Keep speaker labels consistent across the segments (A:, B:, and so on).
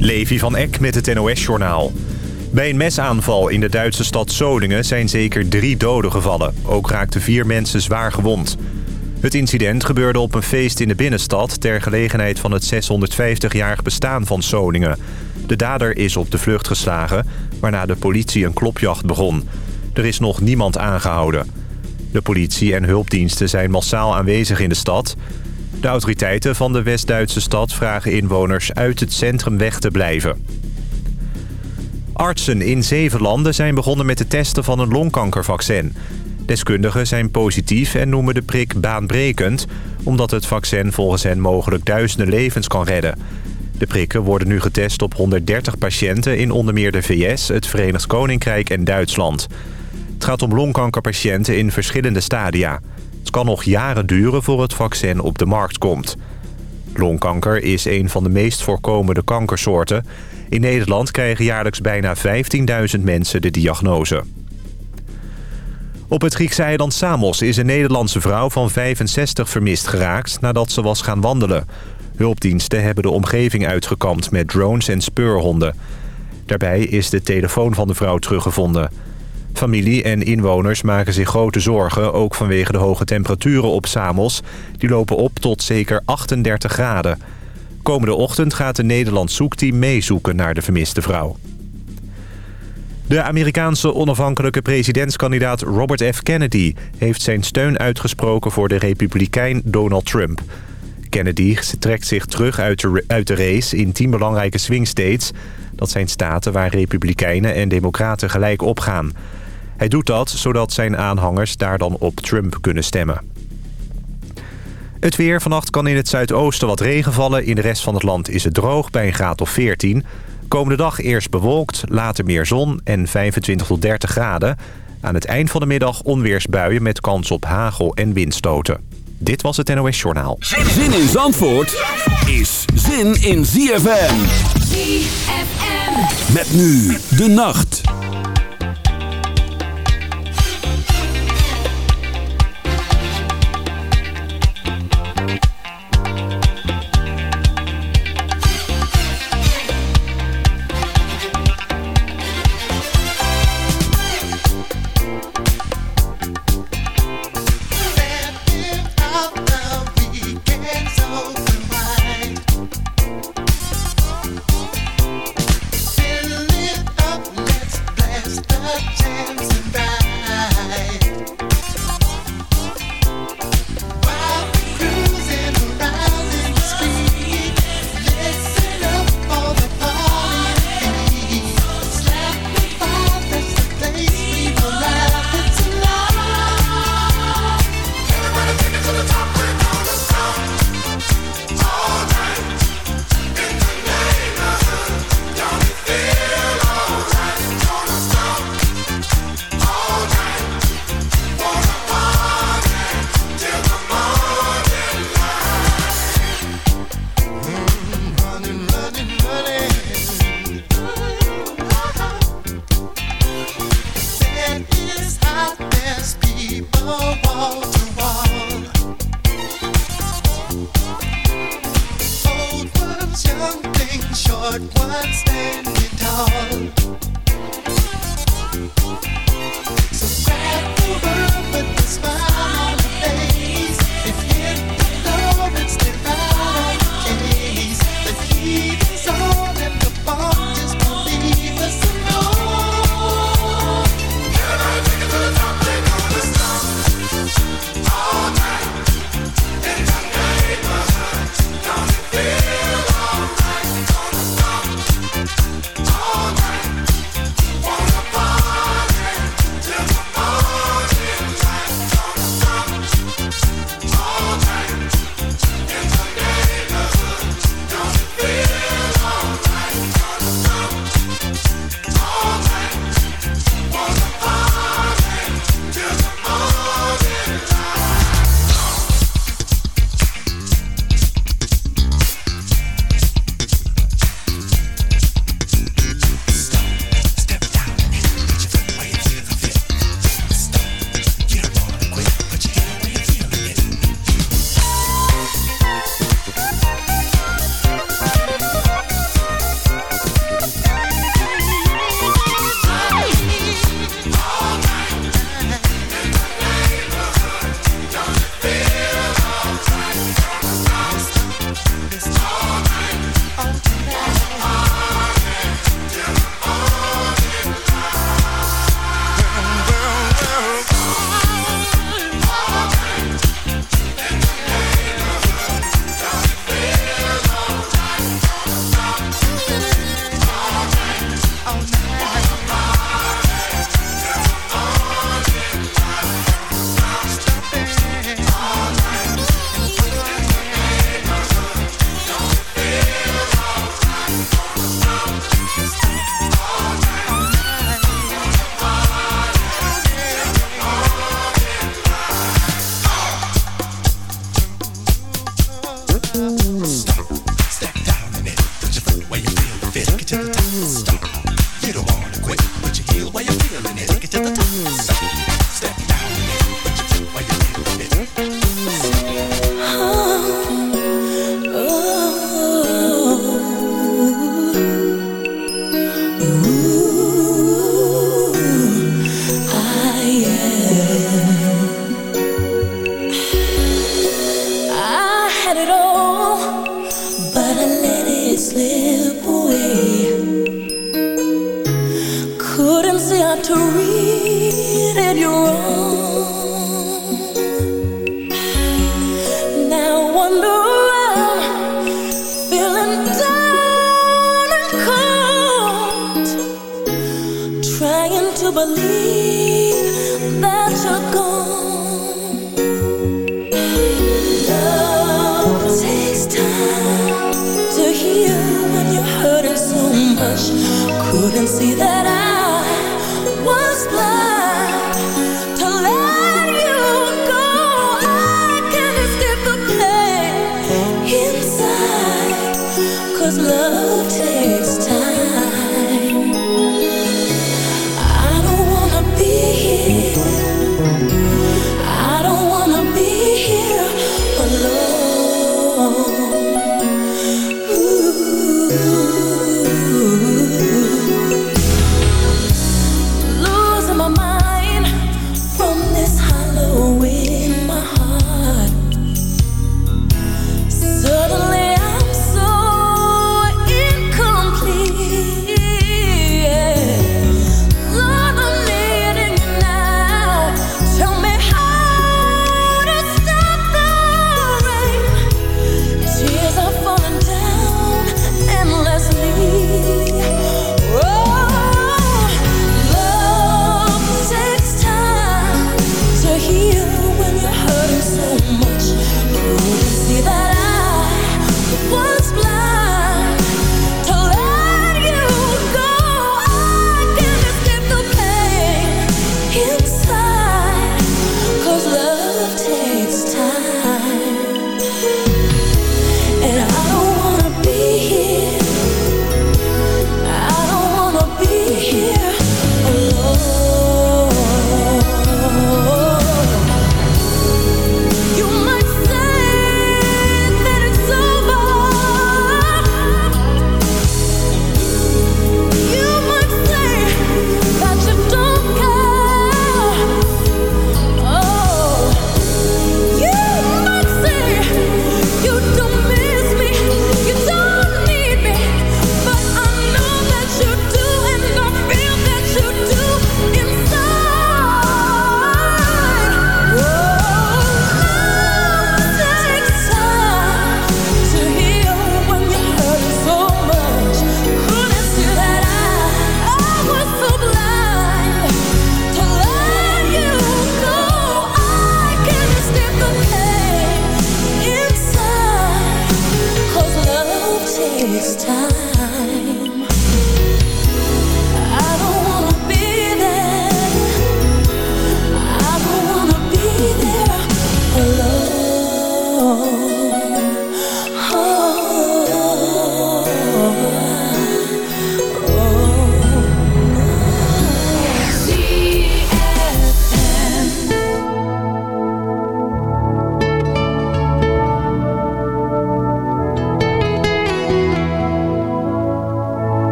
A: Levi van Eck met het NOS-journaal. Bij een mesaanval in de Duitse stad Solingen zijn zeker drie doden gevallen. Ook raakten vier mensen zwaar gewond. Het incident gebeurde op een feest in de binnenstad... ter gelegenheid van het 650-jarig bestaan van Solingen. De dader is op de vlucht geslagen, waarna de politie een klopjacht begon. Er is nog niemand aangehouden. De politie en hulpdiensten zijn massaal aanwezig in de stad... De autoriteiten van de West-Duitse stad vragen inwoners uit het centrum weg te blijven. Artsen in zeven landen zijn begonnen met het testen van een longkankervaccin. Deskundigen zijn positief en noemen de prik baanbrekend... omdat het vaccin volgens hen mogelijk duizenden levens kan redden. De prikken worden nu getest op 130 patiënten in onder meer de VS, het Verenigd Koninkrijk en Duitsland. Het gaat om longkankerpatiënten in verschillende stadia. Het kan nog jaren duren voor het vaccin op de markt komt. Longkanker is een van de meest voorkomende kankersoorten. In Nederland krijgen jaarlijks bijna 15.000 mensen de diagnose. Op het Griekse eiland Samos is een Nederlandse vrouw van 65 vermist geraakt nadat ze was gaan wandelen. Hulpdiensten hebben de omgeving uitgekampt met drones en speurhonden. Daarbij is de telefoon van de vrouw teruggevonden. Familie en inwoners maken zich grote zorgen, ook vanwege de hoge temperaturen op Samos. Die lopen op tot zeker 38 graden. Komende ochtend gaat een Nederlands zoekteam meezoeken naar de vermiste vrouw. De Amerikaanse onafhankelijke presidentskandidaat Robert F. Kennedy... heeft zijn steun uitgesproken voor de republikein Donald Trump. Kennedy trekt zich terug uit de, race in tien belangrijke swing states. Dat zijn staten waar republikeinen en democraten gelijk opgaan... Hij doet dat zodat zijn aanhangers daar dan op Trump kunnen stemmen. Het weer. Vannacht kan in het zuidoosten wat regen vallen. In de rest van het land is het droog bij een graad of 14. Komende dag eerst bewolkt, later meer zon en 25 tot 30 graden. Aan het eind van de middag onweersbuien met kans op hagel en windstoten. Dit was het NOS Journaal.
B: Zin in Zandvoort is zin in ZFM. ZFM. Met nu de nacht.
C: nothing short,
D: one standing tall. So grab the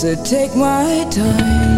D: So take my time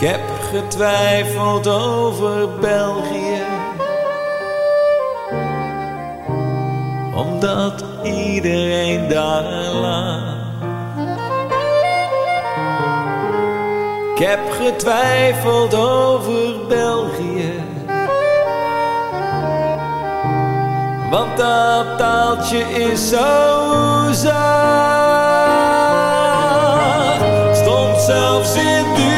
E: Ik heb getwijfeld over België. Omdat iedereen daar laat. Ik heb getwijfeld over België. Want dat taaltje is zo zacht. Stond zelfs in dubio,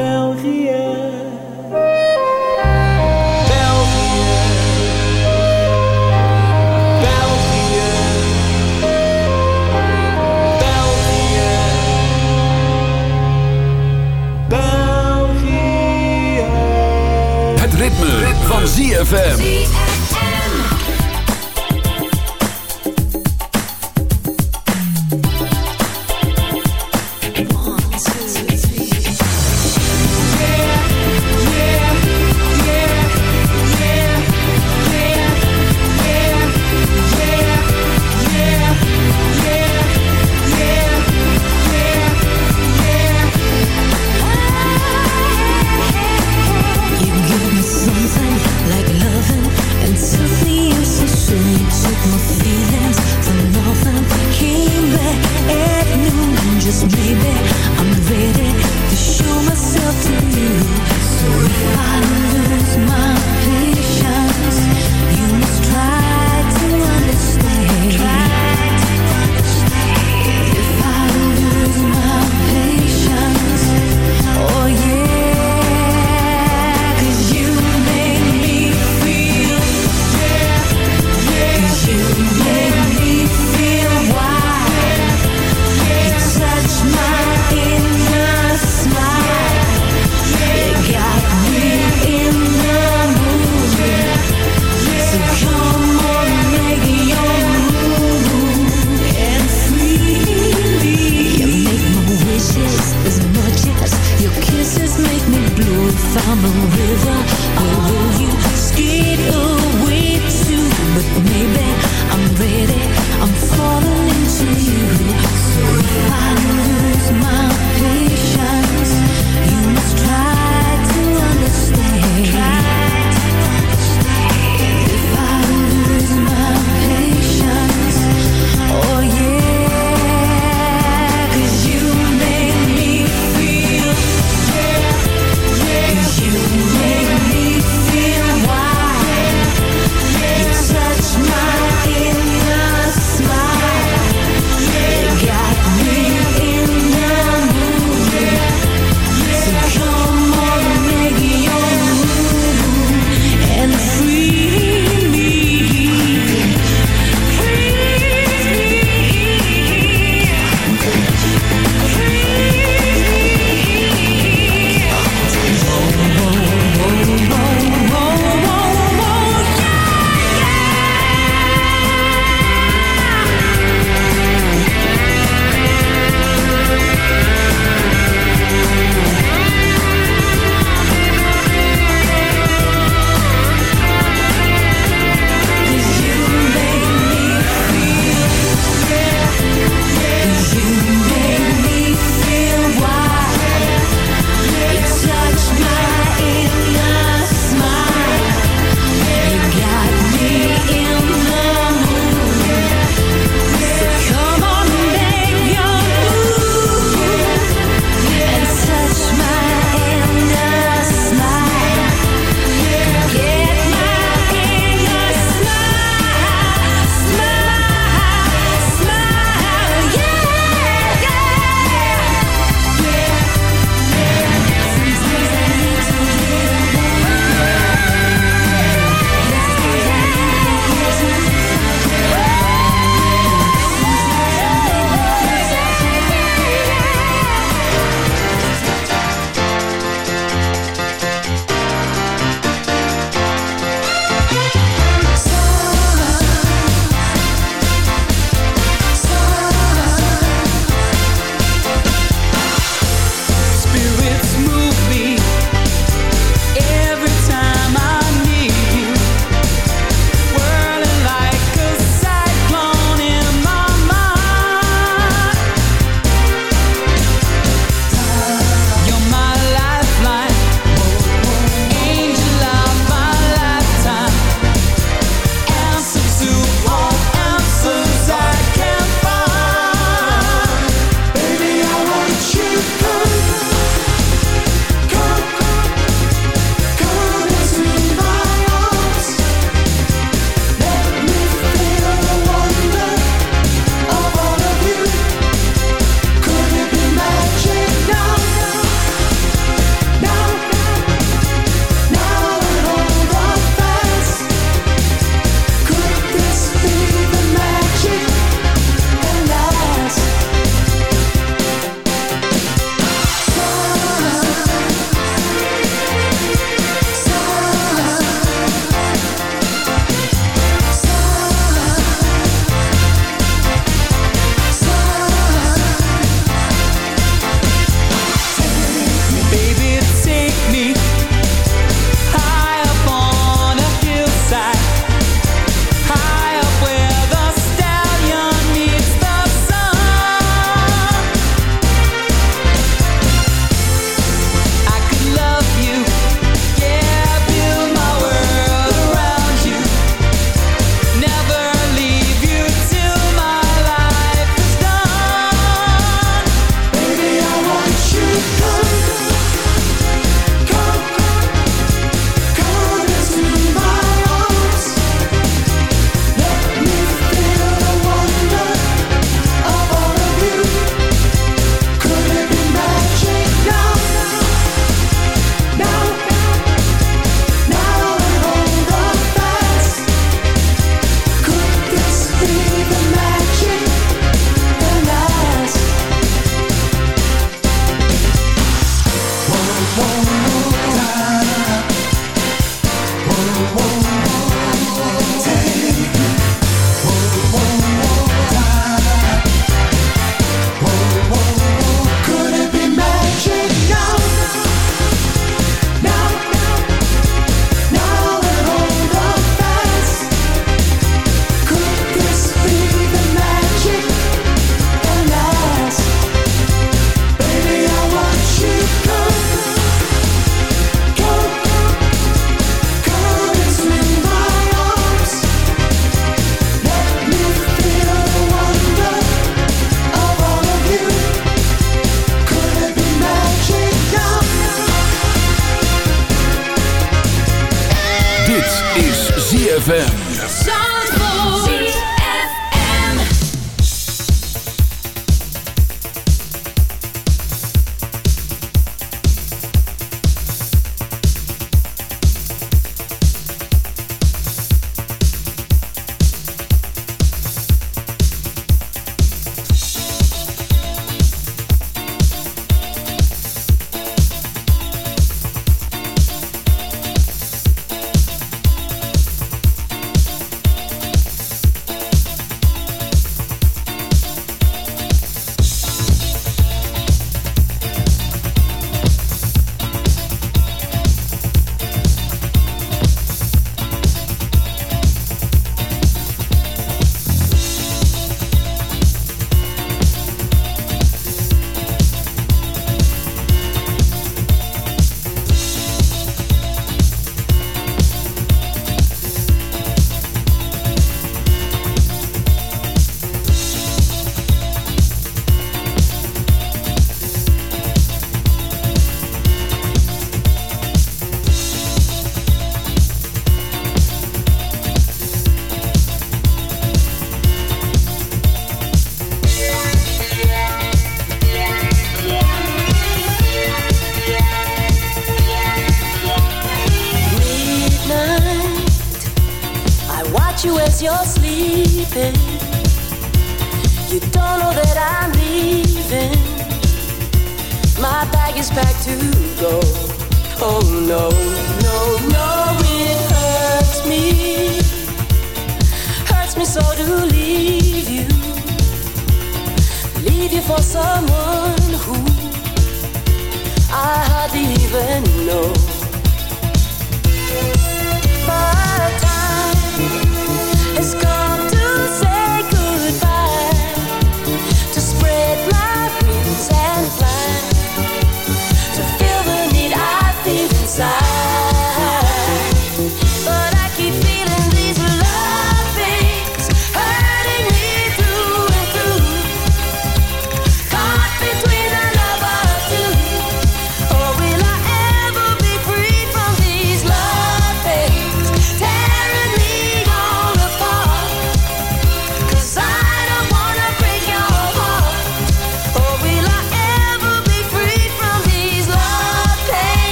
C: ZFM.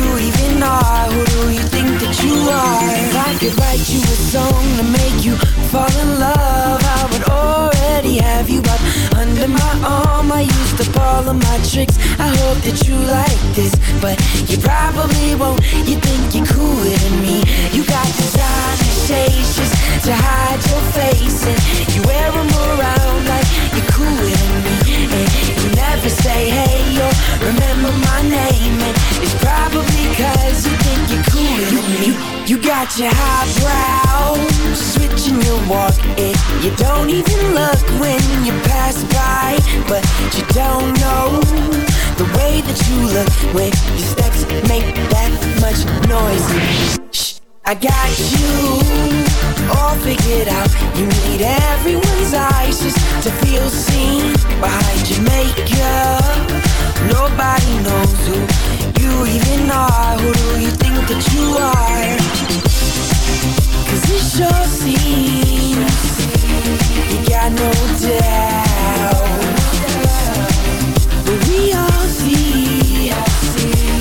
F: you even are. Who do you think that you are? If I could write you a song to make you fall in love I would already have you. Up under my arm I used up all my tricks. I hope that you like this But you probably won't. You think you're cooler than me. You got designer shades just to hide your face And you wear them around like you're cooler than me. And you never say hey or remember my name. And it's probably cause you think you're cooler than me. You got your highbrow Switching your walk And you don't even look when you pass by. But you don't know The way that you look When your steps make that much noise. Shh, I got you. All figured out. You need everyone's eyes just to feel seen. Behind your makeup Nobody knows who you even are. Who do you think that you are? Cause it sure seems You got no doubt. But we all see.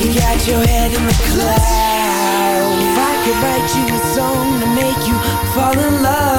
F: You got your head in the clouds. If I could write you a song to make you fall in love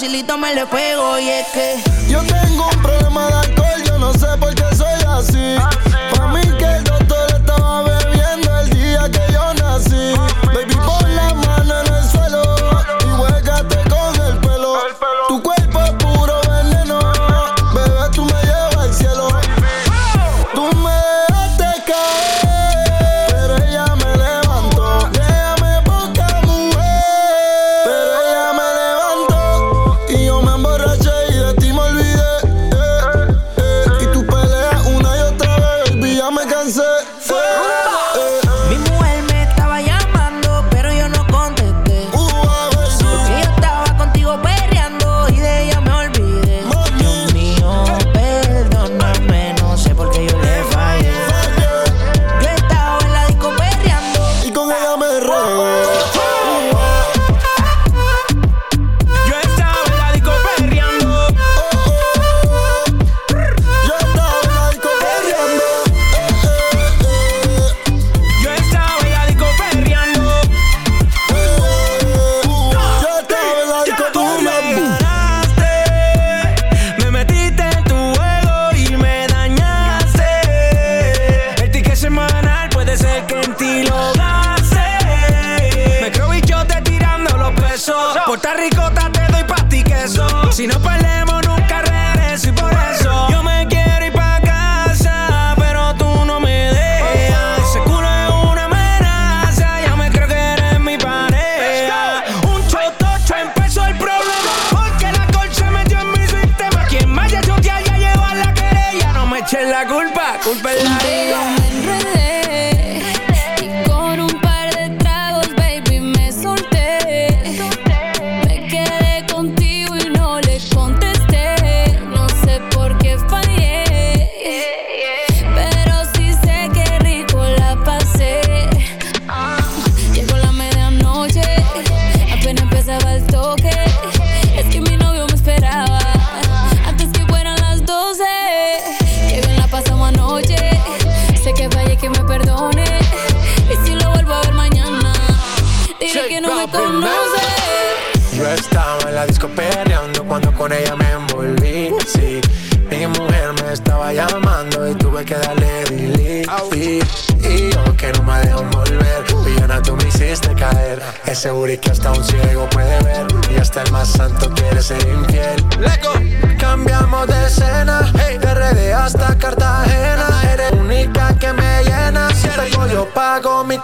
G: facilito me le pego. Y es que
H: Yo tengo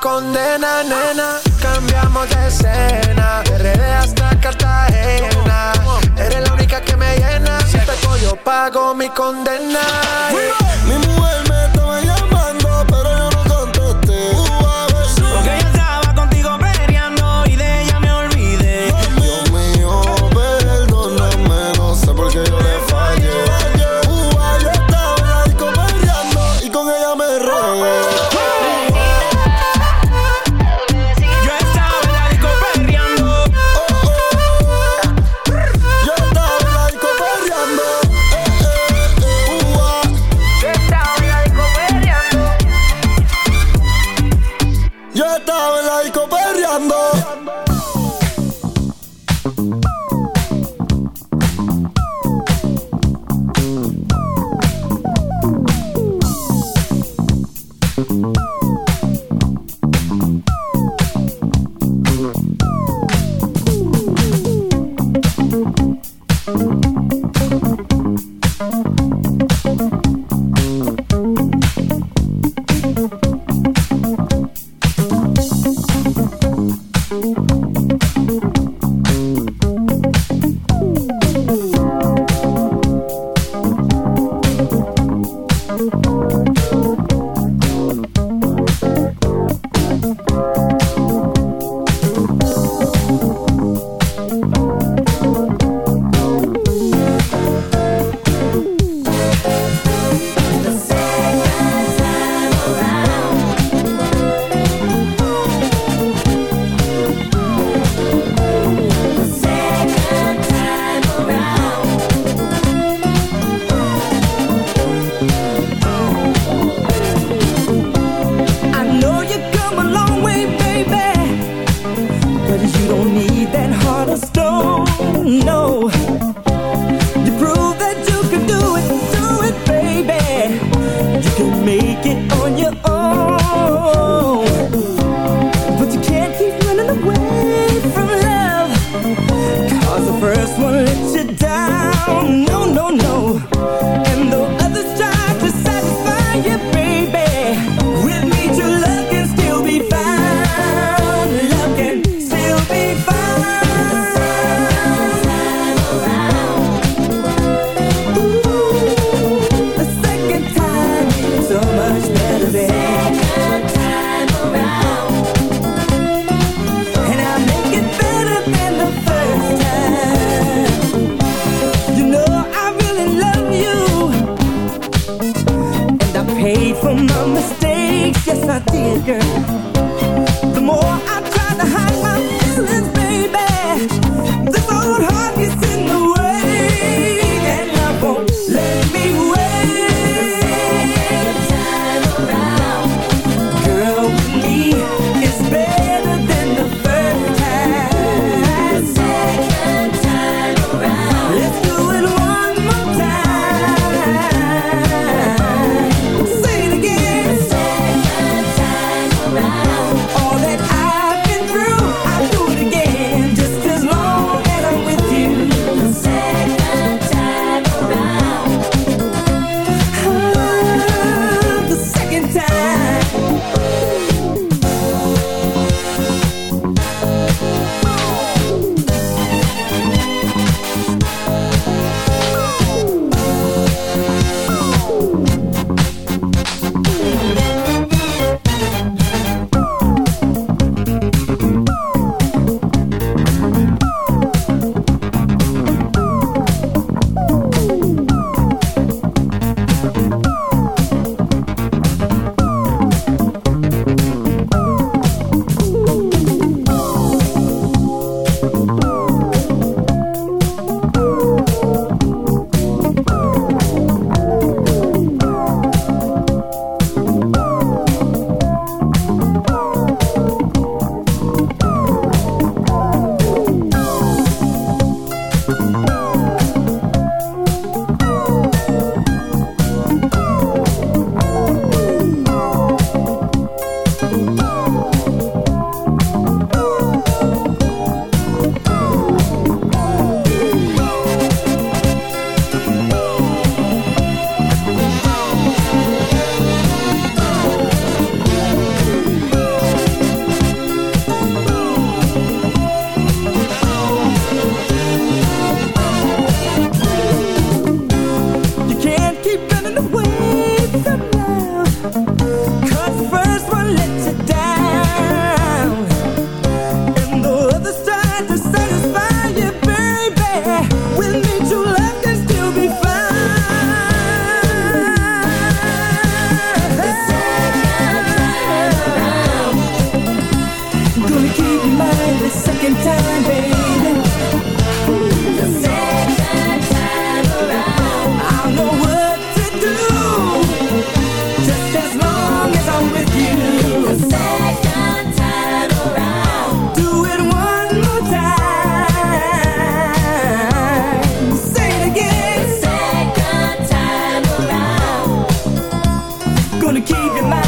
I: condena, nena. Cambiamos de escena, de RD hasta Cartagena. Eres la única que me llena. Si te yo pago mi condena.
J: Mi mujer gonna keep your mind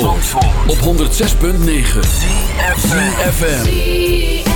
C: Zandvoort, op 106.9 FM.